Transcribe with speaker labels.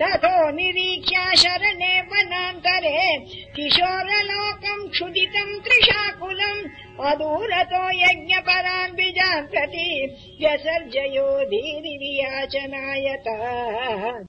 Speaker 1: ततो निरीक्ष्या शरणेपणान्तरे किशोरलोकम् क्षुदितम् त्रिशाकुलम् अदूरतो यज्ञपरान् बीजान् प्रति व्यसर्जयो धीरियाचनायत